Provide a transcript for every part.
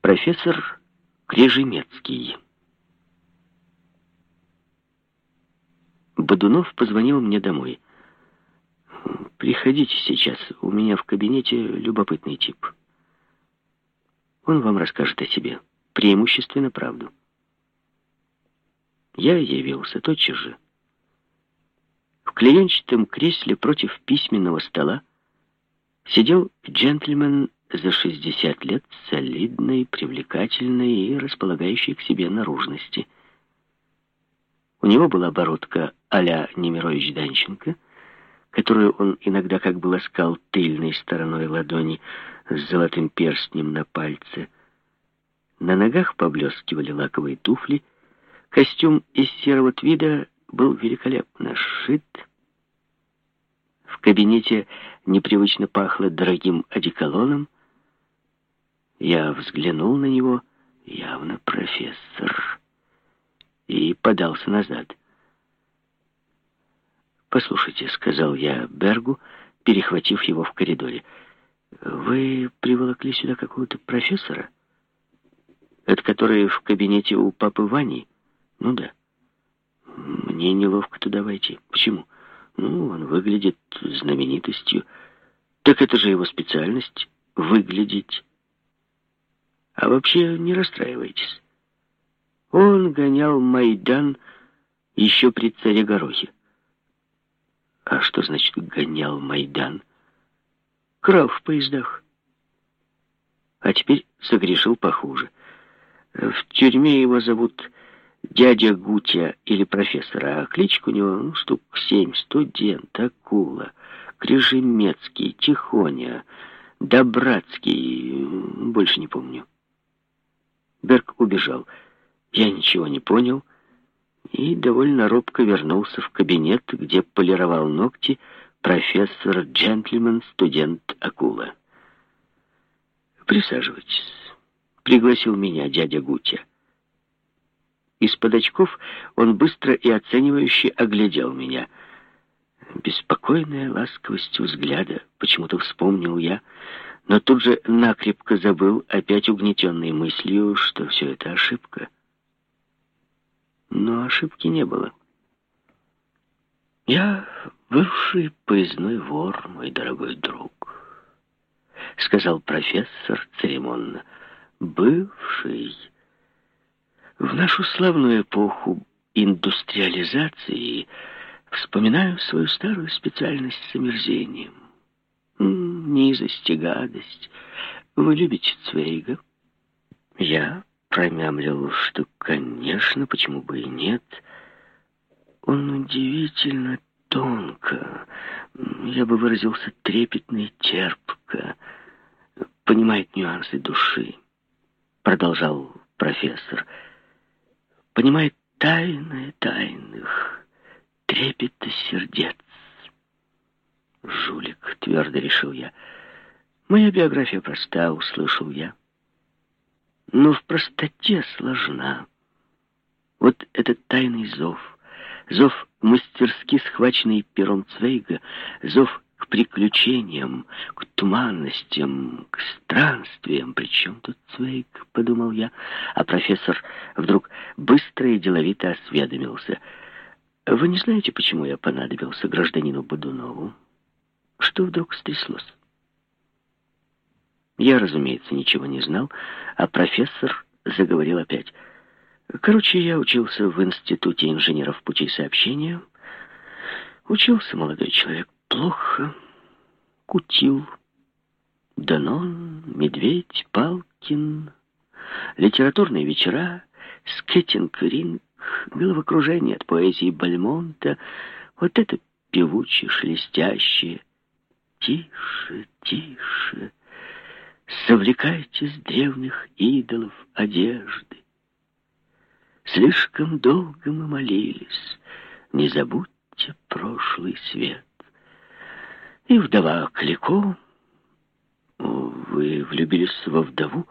Профессор Крежемецкий. Бодунов позвонил мне домой. «Приходите сейчас, у меня в кабинете любопытный тип. Он вам расскажет о себе, преимущественно правду». Я явился тотчас же. В клеенчатом кресле против письменного стола сидел джентльмен за 60 лет солидной, привлекательной и располагающей к себе наружности. У него была бородка а-ля Немирович Данченко, которую он иногда как бы ласкал тыльной стороной ладони с золотым перстнем на пальце. На ногах поблескивали лаковые туфли, костюм из серого твида был великолепно сшит, в кабинете непривычно пахло дорогим одеколоном, я взглянул на него, явно профессор, и подался назад. «Послушайте», — сказал я Бергу, перехватив его в коридоре, «вы приволокли сюда какого-то профессора? Это который в кабинете у папы Вани? Ну да. Мне неловко туда войти. Почему? Ну, он выглядит знаменитостью. Так это же его специальность — выглядеть а вообще не расстраивайтесь. Он гонял Майдан еще при царе Горохе. А что значит гонял Майдан? Крал в поездах. А теперь согрешил похуже. В тюрьме его зовут дядя Гутя или профессора, а кличка у него ну, штук семь. Студент, акула, Крижемецкий, Тихоня, Добратский, больше не помню. Берг убежал. Я ничего не понял и довольно робко вернулся в кабинет, где полировал ногти профессор Джентльмен, студент Акула. «Присаживайтесь», — пригласил меня дядя Гутя. Из-под очков он быстро и оценивающе оглядел меня. Беспокойная ласковость взгляда, почему-то вспомнил я, — но тут же накрепко забыл, опять угнетенной мыслью, что все это ошибка. Но ошибки не было. «Я бывший поездной вор, мой дорогой друг», — сказал профессор церемонно. «Бывший. В нашу славную эпоху индустриализации вспоминаю свою старую специальность с омерзением низость и гадость. Вы любите Цвейга?» Я промямлил, что, конечно, почему бы и нет. Он удивительно тонко, я бы выразился трепетно и терпко, понимает нюансы души, продолжал профессор. Понимает тайны тайных, трепета сердец. Жулик, твердо решил я. Моя биография проста, услышал я. Но в простоте сложна. Вот этот тайный зов, зов мастерски схваченный пером Цвейга, зов к приключениям, к туманностям, к странствиям. Причем тут Цвейг, подумал я, а профессор вдруг быстро и деловито осведомился. Вы не знаете, почему я понадобился гражданину Бодунову? Что вдруг стряслось? Я, разумеется, ничего не знал, а профессор заговорил опять. Короче, я учился в Институте инженеров путей сообщения. Учился молодой человек плохо, кутил. Данон, Медведь, Палкин, литературные вечера, скейтинг-ринг, головокружение от поэзии Бальмонта. Вот это певучее, шелестящее, Тише, тише, совлекайте с древних идолов одежды. Слишком долго мы молились, не забудьте прошлый свет. И вдова Клико, вы влюбились во вдову,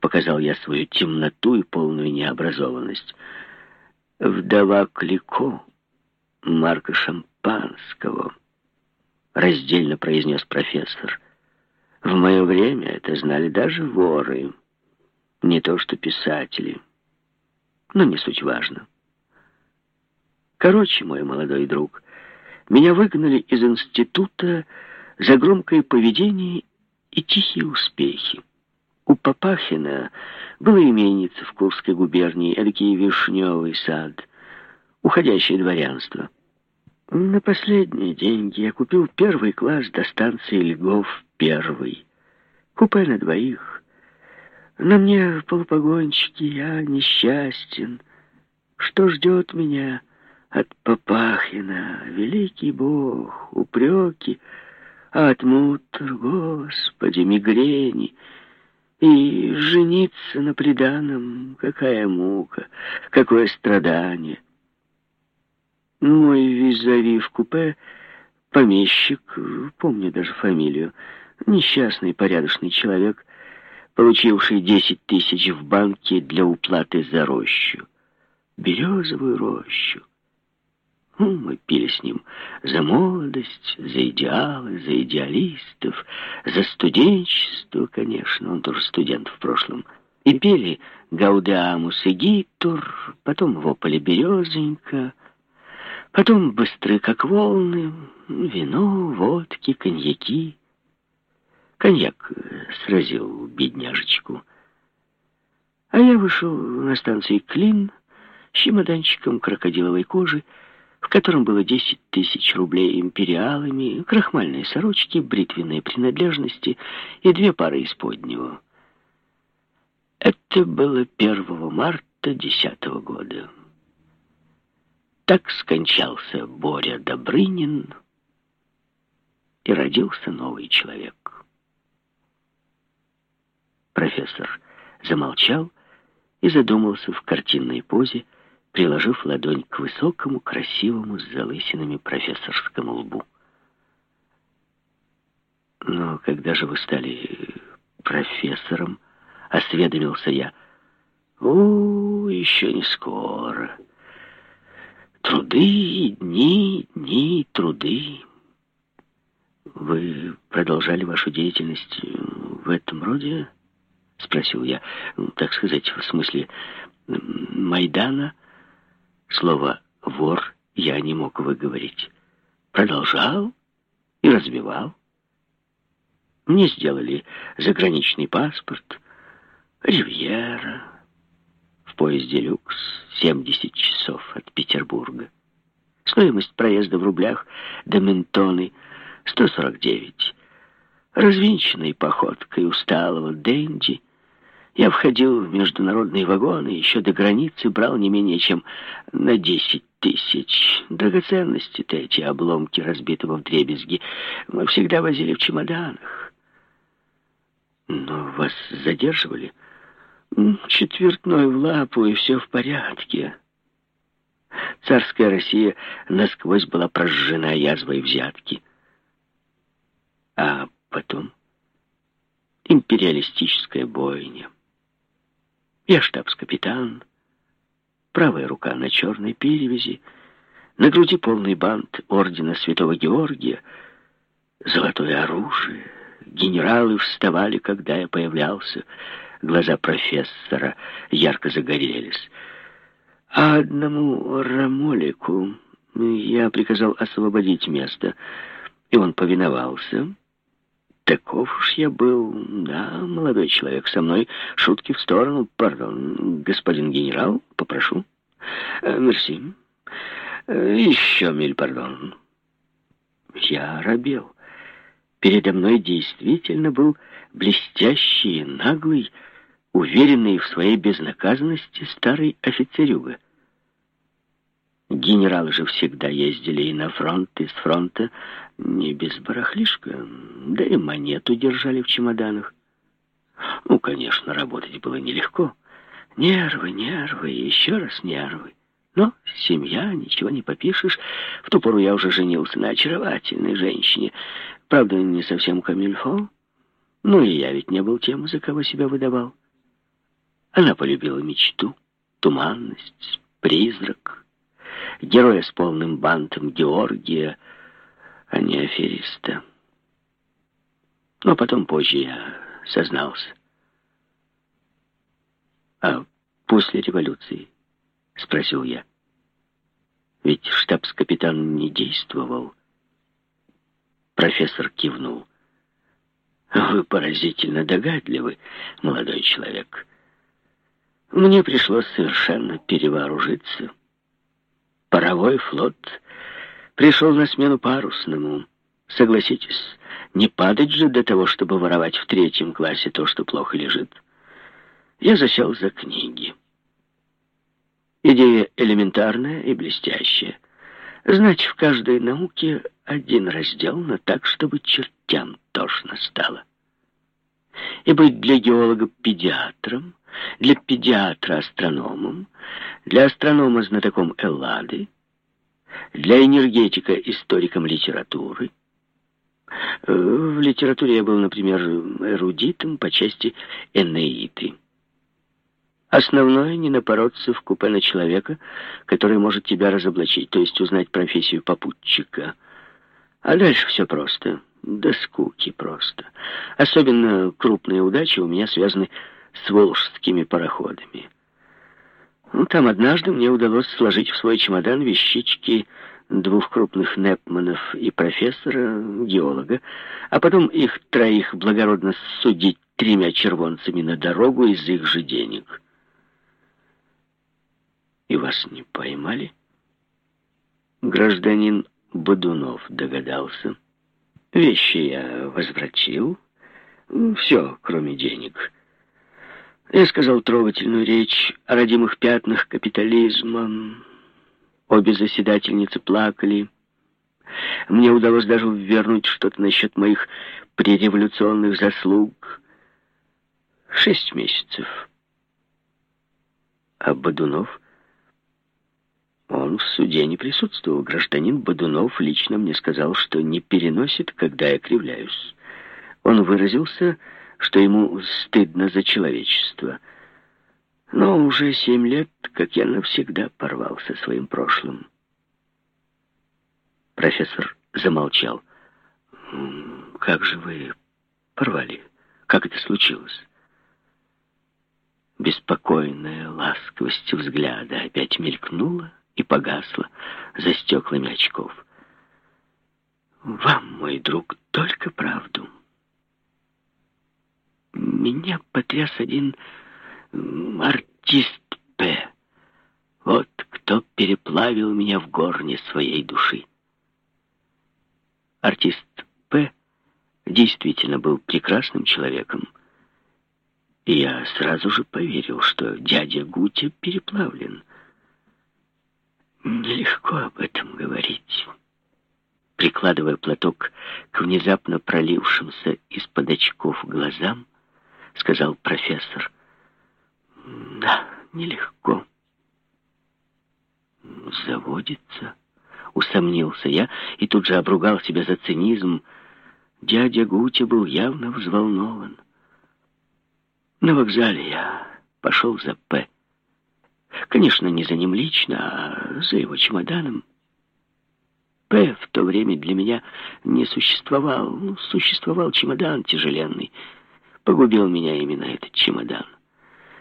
показал я свою темноту и полную необразованность. Вдова Клико, марка шампанского — раздельно произнес профессор. В мое время это знали даже воры. Не то что писатели. Но не суть важно. Короче, мой молодой друг, меня выгнали из института за громкое поведение и тихие успехи. У Папахина было именица в Курской губернии, эдакий вишневый сад, уходящее дворянство. На последние деньги я купил первый класс до станции Льгов первый. Купе на двоих. На мне полупогончики, я несчастен. Что ждет меня от Папахина? Великий Бог, упреки, отмутр, Господи, мигрени. И жениться на преданном, какая мука, какое страдание. Мой визави в купе, помещик, помню даже фамилию, несчастный порядочный человек, получивший десять тысяч в банке для уплаты за рощу. Березовую рощу. Ну, мы пили с ним за молодость, за идеалы, за идеалистов, за студенчество, конечно, он тоже студент в прошлом. И пели «Гаудеамус и Гитур», потом «Вополе березонька», Потом быстры, как волны, вино, водки, коньяки. Коньяк сразил бедняжечку. А я вышел на станции Клин с чемоданчиком крокодиловой кожи, в котором было 10 тысяч рублей империалами, крахмальные сорочки, бритвенные принадлежности и две пары исподнего. Это было 1 марта 10 года. Так скончался Боря Добрынин, и родился новый человек. Профессор замолчал и задумался в картинной позе, приложив ладонь к высокому, красивому, с залысинами профессорскому лбу. «Но когда же вы стали профессором?» — осведомился я. «О, еще не скоро». Труды, дни, дни, труды. Вы продолжали вашу деятельность в этом роде? Спросил я. Так сказать, в смысле Майдана. Слово «вор» я не мог выговорить. Продолжал и разбивал. Мне сделали заграничный паспорт, ривьера, поезде «Люкс» 70 часов от Петербурга. Стоимость проезда в рублях до Ментоны 149. Развинченной походкой усталого Дэнди я входил в международные вагоны, еще до границы брал не менее чем на 10 тысяч. Драгоценности-то эти обломки разбитого вдребезги мы всегда возили в чемоданах. Но вас задерживали? — Четвертной в лапу, и все в порядке. Царская Россия насквозь была прожжена язвой взятки. А потом империалистическая бойня. Я штабс-капитан, правая рука на черной перевязи, на груди полный бант ордена Святого Георгия, золотое оружие. Генералы вставали, когда я появлялся, Глаза профессора ярко загорелись. А одному Рамолику я приказал освободить место, и он повиновался. Таков уж я был, да, молодой человек со мной. Шутки в сторону, пардон, господин генерал, попрошу. Э, мерси. Э, еще миль, пардон. Я робел. Передо мной действительно был блестящий, наглый, уверенный в своей безнаказанности старый офицерюга. Генералы же всегда ездили и на фронт, и с фронта, не без барахлишка, да и монету держали в чемоданах. Ну, конечно, работать было нелегко. Нервы, нервы, еще раз нервы. Но семья, ничего не попишешь. В ту пору я уже женился на очаровательной женщине. Правда, не совсем камильфо. Ну и я ведь не был тем, за кого себя выдавал. Она полюбила мечту, туманность, призрак, героя с полным бантом Георгия, а не афериста. Но потом позже я сознался. А после революции? Спросил я. Ведь штабс-капитан не действовал. Профессор кивнул. Вы поразительно догадливы, молодой человек. Мне пришлось совершенно перевооружиться. Паровой флот пришел на смену парусному. Согласитесь, не падать же до того, чтобы воровать в третьем классе то, что плохо лежит. Я засел за книги. Идея элементарная и блестящая. Знать в каждой науке один раздел, но так, чтобы чертям тошно стало. И быть для геолога педиатром, для педиатра астрономом, для астронома знатоком Эллады, для энергетика историком литературы. В литературе я был, например, эрудитом по части Энеиды. Основное — не напороться в купе на человека, который может тебя разоблачить, то есть узнать профессию попутчика. А дальше все просто. До скуки просто. Особенно крупные удачи у меня связаны с волжскими пароходами. Ну, там однажды мне удалось сложить в свой чемодан вещички двух крупных Непманов и профессора, геолога, а потом их троих благородно судить тремя червонцами на дорогу из их же денег. И вас не поймали? Гражданин Бодунов догадался. Вещи я возвратил. Все, кроме денег. Я сказал трогательную речь о родимых пятнах капитализма. Обе заседательницы плакали. Мне удалось даже вернуть что-то насчет моих пререволюционных заслуг. Шесть месяцев. А Бодунов он в суде не присутствовал. Гражданин Бодунов лично мне сказал, что не переносит, когда я кривляюсь. Он выразился, что ему стыдно за человечество. Но уже семь лет, как я навсегда порвал со своим прошлым. Профессор замолчал. «Как же вы порвали? Как это случилось?» Беспокойная ласковость взгляда опять мелькнула, и погасла за стеклами очков. «Вам, мой друг, только правду. Меня потряс один артист П. Вот кто переплавил меня в горне своей души. Артист П. действительно был прекрасным человеком, и я сразу же поверил, что дядя Гутя переплавлен — Нелегко об этом говорить. Прикладывая платок к внезапно пролившимся из-под очков глазам, сказал профессор. Да, нелегко. Заводится, усомнился я и тут же обругал себя за цинизм. Дядя Гутя был явно взволнован. На вокзале я пошел за П. Конечно, не за ним лично, а за его чемоданом. П в то время для меня не существовал. Ну, существовал чемодан тяжеленный. Погубил меня именно этот чемодан.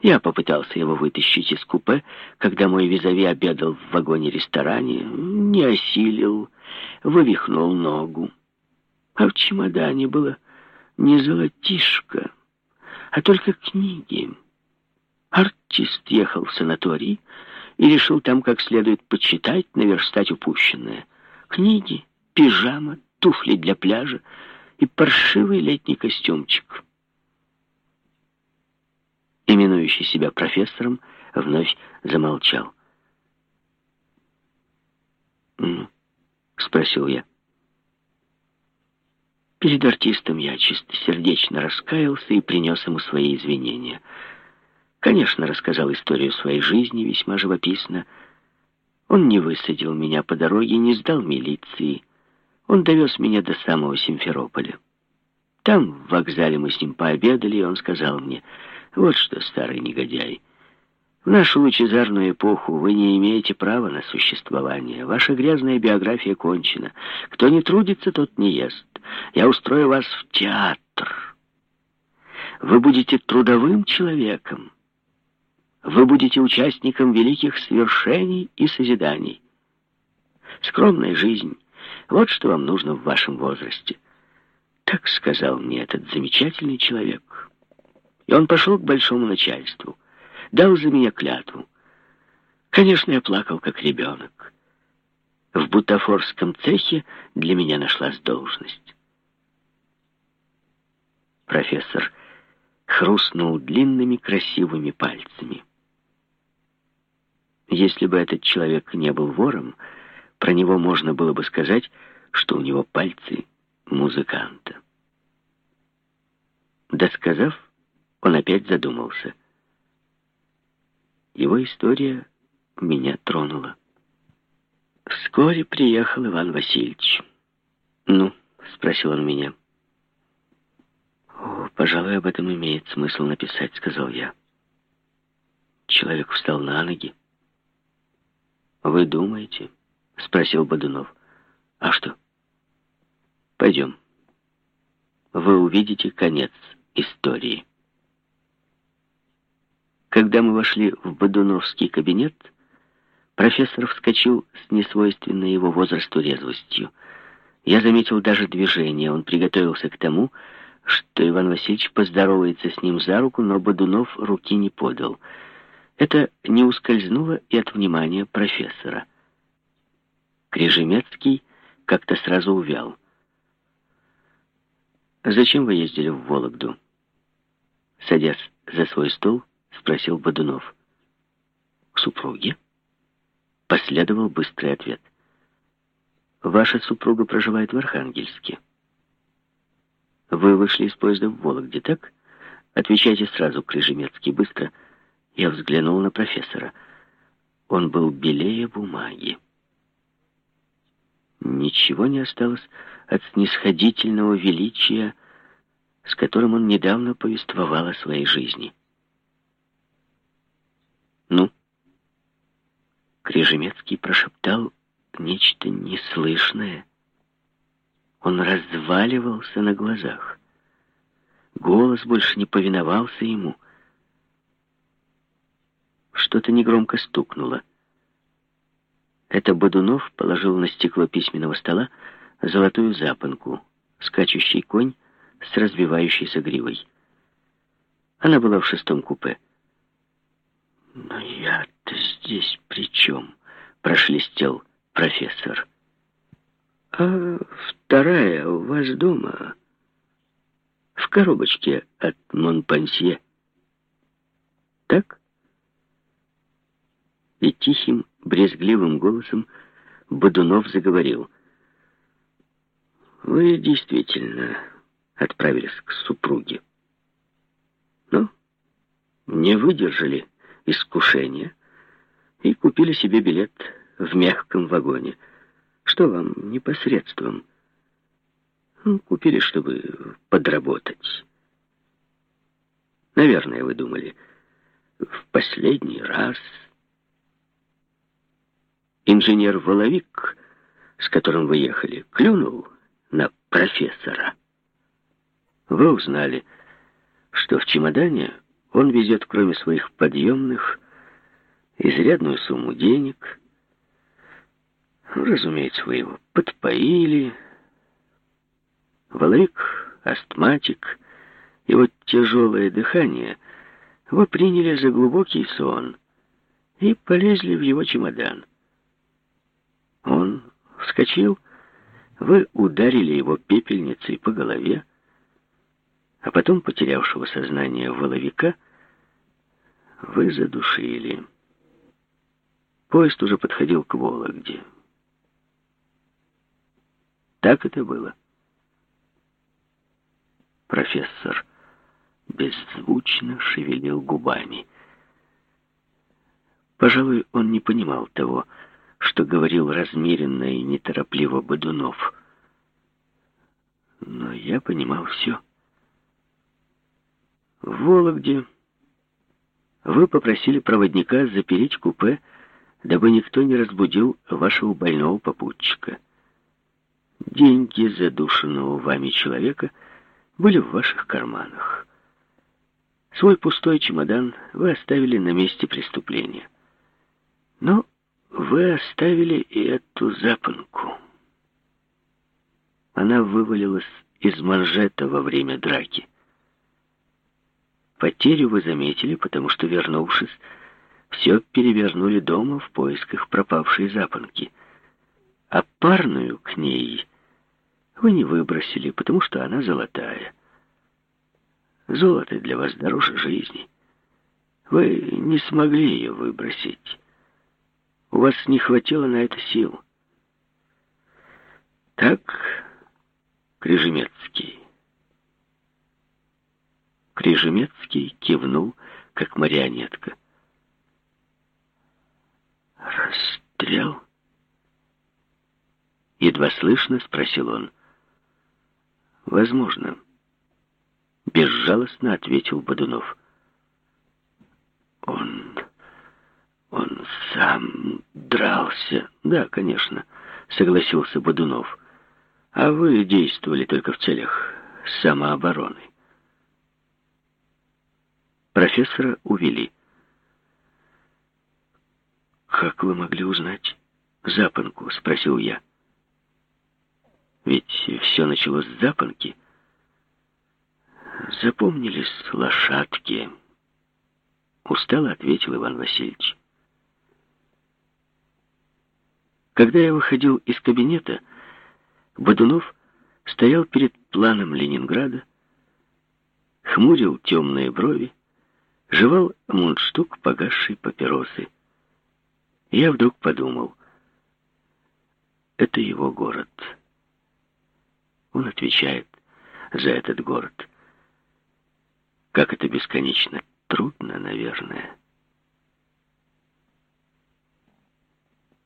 Я попытался его вытащить из купе, когда мой визави обедал в вагоне-ресторане, не осилил, вывихнул ногу. А в чемодане было не золотишко, а только книги. Артист ехал в санаторий и решил там как следует почитать, наверстать упущенное. Книги, пижама, туфли для пляжа и паршивый летний костюмчик. Именующий себя профессором, вновь замолчал. «Ну?» — спросил я. Перед артистом я чистосердечно раскаялся и принес ему свои извинения — Конечно, рассказал историю своей жизни весьма живописно. Он не высадил меня по дороге, не сдал милиции. Он довез меня до самого Симферополя. Там, в вокзале, мы с ним пообедали, и он сказал мне, «Вот что, старый негодяй, в нашу лучезарную эпоху вы не имеете права на существование. Ваша грязная биография кончена. Кто не трудится, тот не ест. Я устрою вас в театр. Вы будете трудовым человеком. Вы будете участником великих свершений и созиданий. Скромная жизнь — вот что вам нужно в вашем возрасте. Так сказал мне этот замечательный человек. И он пошел к большому начальству, дал за меня клятву. Конечно, я плакал, как ребенок. В бутафорском цехе для меня нашлась должность. Профессор хрустнул длинными красивыми пальцами. Если бы этот человек не был вором, про него можно было бы сказать, что у него пальцы музыканта. Досказав, он опять задумался. Его история меня тронула. Вскоре приехал Иван Васильевич. «Ну?» — спросил он меня. «О, пожалуй, об этом имеет смысл написать», — сказал я. Человек встал на ноги. «Вы думаете?» — спросил Бодунов. «А что?» «Пойдем. Вы увидите конец истории». Когда мы вошли в Бодуновский кабинет, профессор вскочил с несвойственной его возрасту резвостью. Я заметил даже движение. Он приготовился к тому, что Иван Васильевич поздоровается с ним за руку, но Бодунов руки не подал. Это не ускользнуло и от внимания профессора. Крижемецкий как-то сразу увял. «Зачем вы ездили в Вологду?» Садясь за свой стол, спросил Бодунов. «К супруге?» Последовал быстрый ответ. «Ваша супруга проживает в Архангельске. Вы вышли из поезда в Вологде, так? Отвечайте сразу, Крыжемецкий, быстро». Я взглянул на профессора. Он был белее бумаги. Ничего не осталось от снисходительного величия, с которым он недавно повествовал о своей жизни. «Ну?» Крижемецкий прошептал нечто неслышное. Он разваливался на глазах. Голос больше не повиновался ему. Что-то негромко стукнуло. Это Бодунов положил на стекло письменного стола золотую запонку, скачущий конь с разбивающейся гривой. Она была в шестом купе. «Но я-то здесь при чем?» — прошлестел профессор. «А вторая у вас дома, в коробочке от Монпансье. Так?» И тихим, брезгливым голосом Бодунов заговорил. «Вы действительно отправились к супруге. Но не выдержали искушения и купили себе билет в мягком вагоне. Что вам непосредством? Ну, купили, чтобы подработать. Наверное, вы думали, в последний раз... Инженер Воловик, с которым вы ехали, клюнул на профессора. Вы узнали, что в чемодане он везет, кроме своих подъемных, изрядную сумму денег. Ну, разумеется, вы его подпоили. Воловик, астматик, его тяжелое дыхание вы приняли за глубокий сон и полезли в его чемодан. Он вскочил, вы ударили его пепельницей по голове, а потом потерявшего сознание воловика вы задушили. Поезд уже подходил к Вологде. Так это было. Профессор беззвучно шевелил губами. Пожалуй, он не понимал того, что говорил размеренно и неторопливо Бодунов. Но я понимал все. В Вологде вы попросили проводника запереть купе, дабы никто не разбудил вашего больного попутчика. Деньги задушенного вами человека были в ваших карманах. Свой пустой чемодан вы оставили на месте преступления. Но вы оставили и эту запонку. Она вывалилась из манжета во время драки. Потерю вы заметили, потому что, вернувшись, все перевернули дома в поисках пропавшей запонки. А парную к ней вы не выбросили, потому что она золотая. Золото для вас дороже жизни. Вы не смогли ее выбросить. У вас не хватило на это сил. Так, Крижемецкий. Крижемецкий кивнул, как марионетка. «Расстрел?» Едва слышно спросил он. «Возможно». Безжалостно ответил Бодунов. «Он... он сам дрался?» «Да, конечно», — согласился Бодунов. «А вы действовали только в целях самообороны». Профессора увели. «Как вы могли узнать запонку?» — спросил я. «Ведь все началось с запонки». Запомнились лошадки. Устало ответил Иван Васильевич. Когда я выходил из кабинета, Бодунов стоял перед планом Ленинграда, хмурил темные брови, жевал мундштук погасшей папиросы. Я вдруг подумал, это его город. Он отвечает за этот город. Как это бесконечно трудно, наверное.